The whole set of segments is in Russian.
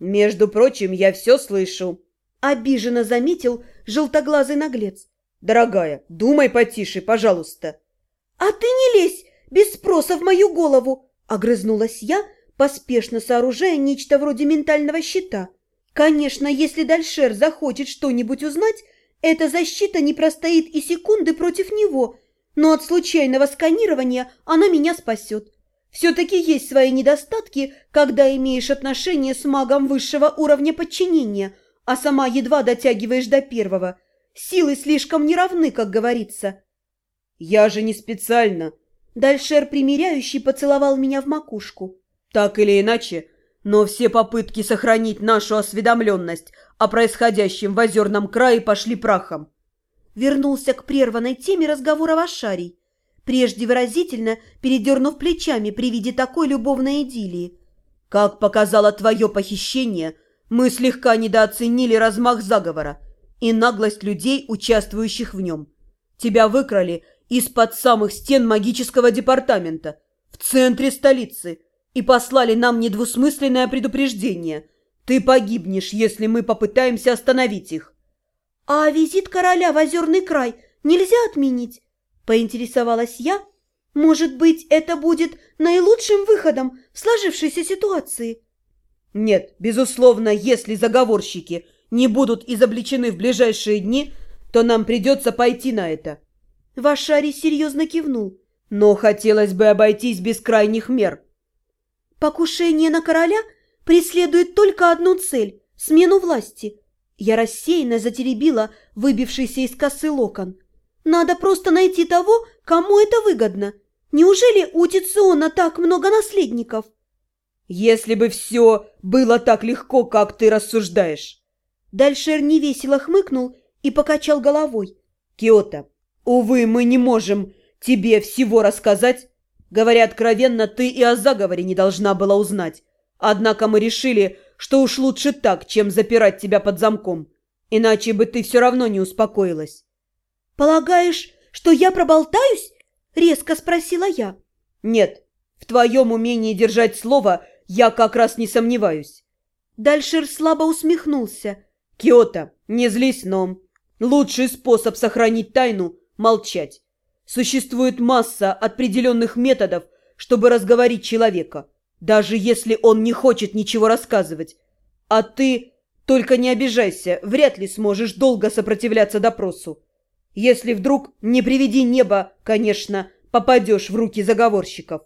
«Между прочим, я все слышу». Обиженно заметил желтоглазый наглец. «Дорогая, думай потише, пожалуйста». «А ты не лезь без спроса в мою голову!» Огрызнулась я, поспешно сооружая нечто вроде ментального щита. Конечно, если Дальшер захочет что-нибудь узнать, эта защита не простоит и секунды против него, но от случайного сканирования она меня спасет. Все-таки есть свои недостатки, когда имеешь отношение с магом высшего уровня подчинения, а сама едва дотягиваешь до первого. Силы слишком неравны, как говорится. «Я же не специально!» Дальшер примиряющий поцеловал меня в макушку. «Так или иначе, но все попытки сохранить нашу осведомленность о происходящем в озерном крае пошли прахом». Вернулся к прерванной теме разговора Вашарий, прежде выразительно передернув плечами при виде такой любовной идиллии. «Как показало твое похищение, мы слегка недооценили размах заговора и наглость людей, участвующих в нем. Тебя выкрали из-под самых стен магического департамента, в центре столицы, и послали нам недвусмысленное предупреждение. Ты погибнешь, если мы попытаемся остановить их. А визит короля в Озерный край нельзя отменить? Поинтересовалась я. Может быть, это будет наилучшим выходом в сложившейся ситуации? Нет, безусловно, если заговорщики не будут изобличены в ближайшие дни, то нам придется пойти на это. Вашари серьезно кивнул. Но хотелось бы обойтись без крайних мер. Покушение на короля преследует только одну цель – смену власти. Я рассеянно затеребила выбившийся из косы локон. Надо просто найти того, кому это выгодно. Неужели у Тициона так много наследников? Если бы все было так легко, как ты рассуждаешь. Дальшер невесело хмыкнул и покачал головой. Киота, увы, мы не можем тебе всего рассказать. Говоря откровенно, ты и о заговоре не должна была узнать. Однако мы решили, что уж лучше так, чем запирать тебя под замком. Иначе бы ты все равно не успокоилась. «Полагаешь, что я проболтаюсь?» — резко спросила я. «Нет, в твоем умении держать слово я как раз не сомневаюсь». Дальшир слабо усмехнулся. «Киота, не злись, но лучший способ сохранить тайну — молчать. Существует масса определенных методов, чтобы разговорить человека, даже если он не хочет ничего рассказывать. А ты только не обижайся, вряд ли сможешь долго сопротивляться допросу. Если вдруг, не приведи небо, конечно, попадешь в руки заговорщиков.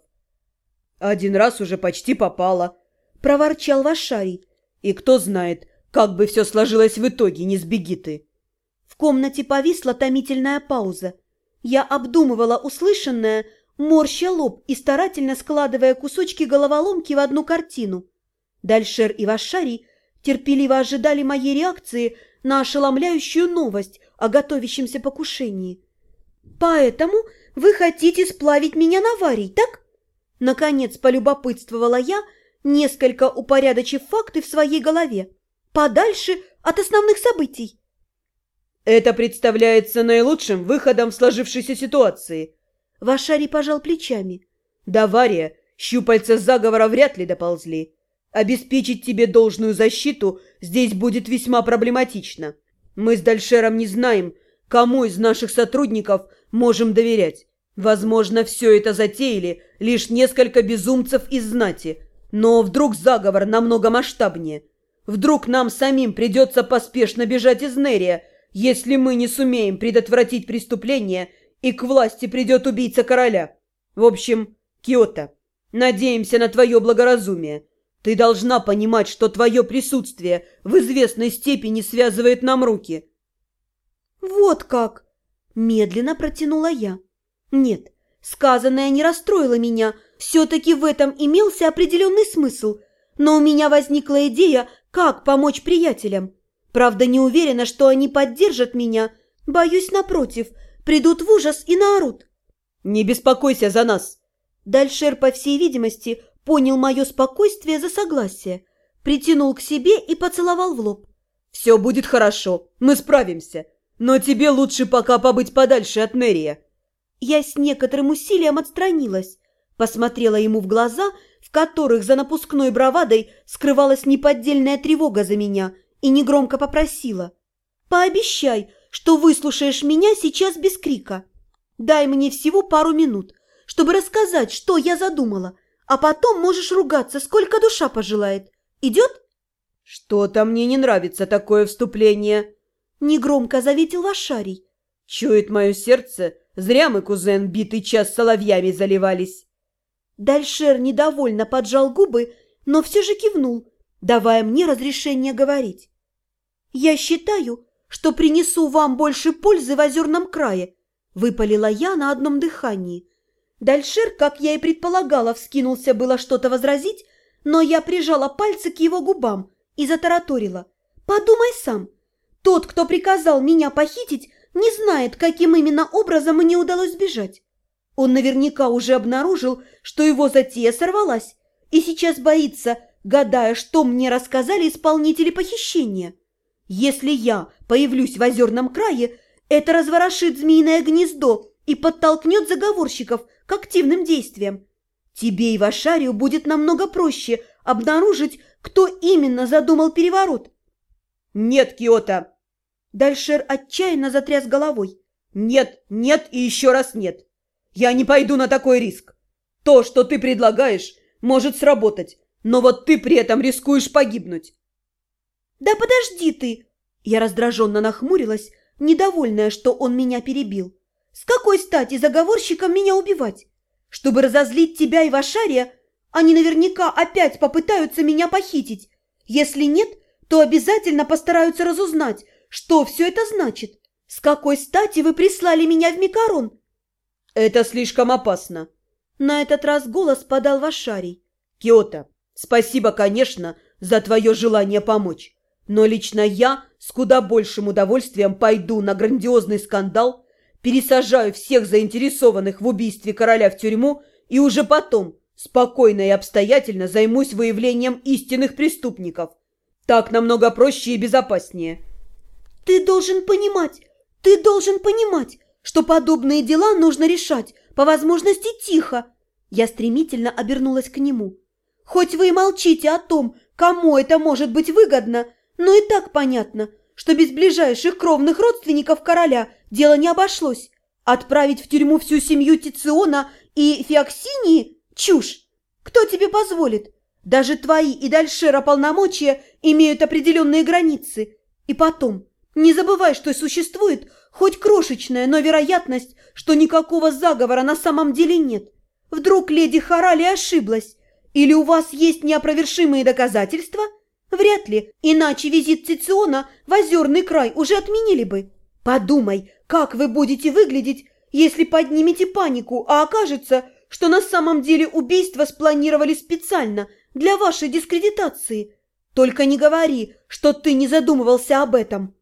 Один раз уже почти попала, проворчал Вашарий. И кто знает, как бы все сложилось в итоге, не сбеги ты. В комнате повисла томительная пауза. Я обдумывала услышанное, морща лоб и старательно складывая кусочки головоломки в одну картину. Дальшер и Вашарий терпеливо ожидали моей реакции на ошеломляющую новость о готовящемся покушении. «Поэтому вы хотите сплавить меня на варий, так?» Наконец полюбопытствовала я, несколько упорядочив факты в своей голове, подальше от основных событий. Это представляется наилучшим выходом в сложившейся ситуации. Вашари пожал плечами. До Вария щупальца заговора вряд ли доползли. Обеспечить тебе должную защиту здесь будет весьма проблематично. Мы с Дальшером не знаем, кому из наших сотрудников можем доверять. Возможно, все это затеяли лишь несколько безумцев из знати, но вдруг заговор намного масштабнее. Вдруг нам самим придется поспешно бежать из Нерия, если мы не сумеем предотвратить преступление и к власти придет убийца короля. В общем, Киота, надеемся на твое благоразумие. Ты должна понимать, что твое присутствие в известной степени связывает нам руки. Вот как! Медленно протянула я. Нет, сказанное не расстроило меня. Все-таки в этом имелся определенный смысл. Но у меня возникла идея, как помочь приятелям. Правда, не уверена, что они поддержат меня. Боюсь, напротив, придут в ужас и наорут. Не беспокойся за нас. Дальшер, по всей видимости, понял мое спокойствие за согласие, притянул к себе и поцеловал в лоб. «Все будет хорошо, мы справимся, но тебе лучше пока побыть подальше от Нерия». Я с некоторым усилием отстранилась, посмотрела ему в глаза, в которых за напускной бравадой скрывалась неподдельная тревога за меня, и негромко попросила. «Пообещай, что выслушаешь меня сейчас без крика. Дай мне всего пару минут, чтобы рассказать, что я задумала, а потом можешь ругаться, сколько душа пожелает. Идет?» «Что-то мне не нравится такое вступление», — негромко заветил Вашарий. «Чует мое сердце, зря мы, кузен, битый час соловьями заливались». Дальшер недовольно поджал губы, но все же кивнул, давая мне разрешение говорить. «Я считаю, что принесу вам больше пользы в озерном крае», — выпалила я на одном дыхании. Дальшер, как я и предполагала, вскинулся было что-то возразить, но я прижала пальцы к его губам и затараторила. «Подумай сам. Тот, кто приказал меня похитить, не знает, каким именно образом мне удалось сбежать. Он наверняка уже обнаружил, что его затея сорвалась, и сейчас боится, гадая, что мне рассказали исполнители похищения. Если я появлюсь в озерном крае, это разворошит змеиное гнездо и подтолкнет заговорщиков к активным действиям. Тебе и Вашарию будет намного проще обнаружить, кто именно задумал переворот. «Нет, Киота!» Дальшер отчаянно затряс головой. «Нет, нет и еще раз нет. Я не пойду на такой риск. То, что ты предлагаешь, может сработать, но вот ты при этом рискуешь погибнуть». «Да подожди ты!» Я раздраженно нахмурилась, недовольная, что он меня перебил. «С какой стати заговорщикам меня убивать? Чтобы разозлить тебя и Вашария, они наверняка опять попытаются меня похитить. Если нет, то обязательно постараются разузнать, что все это значит. С какой стати вы прислали меня в Микарон?» «Это слишком опасно». На этот раз голос подал Вашарий. «Киото, спасибо, конечно, за твое желание помочь. Но лично я с куда большим удовольствием пойду на грандиозный скандал, пересажаю всех заинтересованных в убийстве короля в тюрьму и уже потом Спокойно и обстоятельно займусь выявлением истинных преступников. Так намного проще и безопаснее. Ты должен понимать, ты должен понимать, что подобные дела нужно решать, по возможности тихо. Я стремительно обернулась к нему. Хоть вы и молчите о том, кому это может быть выгодно, но и так понятно, что без ближайших кровных родственников короля дело не обошлось. Отправить в тюрьму всю семью Тициона и Феоксинии Чушь! Кто тебе позволит? Даже твои и Дальшера полномочия имеют определенные границы. И потом, не забывай, что существует хоть крошечная, но вероятность, что никакого заговора на самом деле нет. Вдруг леди Харали ошиблась? Или у вас есть неопровержимые доказательства? Вряд ли, иначе визит Цициона в озерный край уже отменили бы. Подумай, как вы будете выглядеть, если поднимете панику, а окажется, что на самом деле убийство спланировали специально для вашей дискредитации. Только не говори, что ты не задумывался об этом.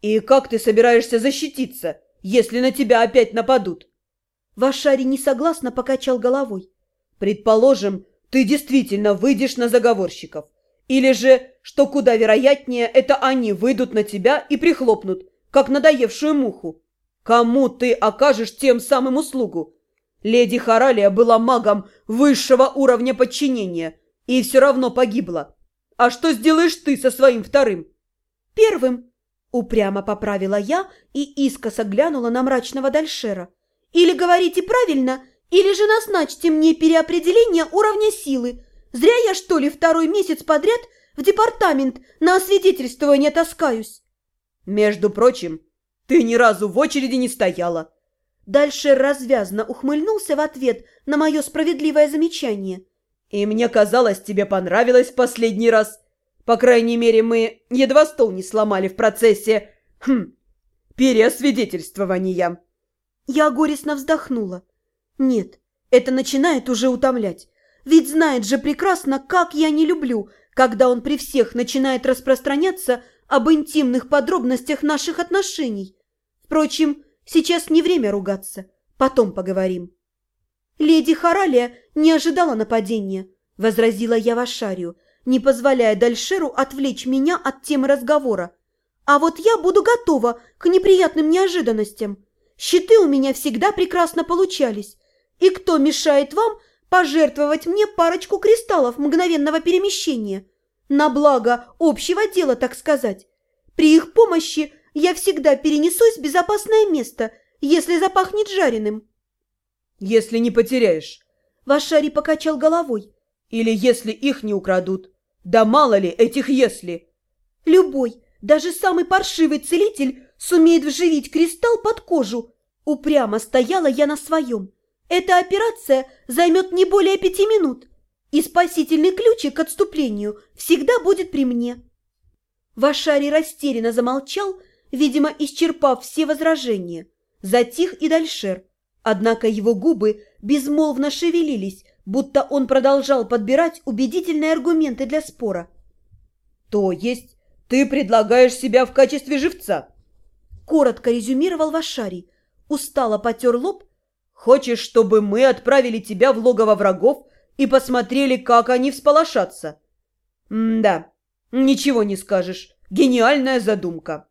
И как ты собираешься защититься, если на тебя опять нападут? Вашари несогласно покачал головой. Предположим, ты действительно выйдешь на заговорщиков. Или же, что куда вероятнее, это они выйдут на тебя и прихлопнут, как надоевшую муху. Кому ты окажешь тем самым услугу? Леди Харалия была магом высшего уровня подчинения и все равно погибла. А что сделаешь ты со своим вторым? Первым, упрямо поправила я и искоса глянула на мрачного Дальшера. Или говорите правильно, или же назначьте мне переопределение уровня силы. Зря я, что ли, второй месяц подряд в департамент на освидетельствование таскаюсь. Между прочим, ты ни разу в очереди не стояла, Дальше развязно ухмыльнулся в ответ на мое справедливое замечание. «И мне казалось, тебе понравилось в последний раз. По крайней мере, мы едва стол не сломали в процессе... Хм... переосвидетельствования». Я горестно вздохнула. «Нет, это начинает уже утомлять. Ведь знает же прекрасно, как я не люблю, когда он при всех начинает распространяться об интимных подробностях наших отношений. Впрочем, Сейчас не время ругаться. Потом поговорим. Леди Харалия не ожидала нападения, возразила я Вашарию, не позволяя Дальшеру отвлечь меня от темы разговора. А вот я буду готова к неприятным неожиданностям. Щиты у меня всегда прекрасно получались. И кто мешает вам пожертвовать мне парочку кристаллов мгновенного перемещения. На благо общего дела, так сказать. При их помощи я всегда перенесусь в безопасное место, если запахнет жареным. Если не потеряешь. Вашари покачал головой. Или если их не украдут. Да мало ли этих «если». Любой, даже самый паршивый целитель сумеет вживить кристалл под кожу. Упрямо стояла я на своем. Эта операция займет не более пяти минут, и спасительный ключик к отступлению всегда будет при мне. Вашари растерянно замолчал, видимо, исчерпав все возражения. Затих и Дальшер, однако его губы безмолвно шевелились, будто он продолжал подбирать убедительные аргументы для спора. «То есть ты предлагаешь себя в качестве живца?» Коротко резюмировал Вашари, устало потер лоб Хочешь, чтобы мы отправили тебя в логово врагов и посмотрели, как они всполошатся? М да, ничего не скажешь. Гениальная задумка.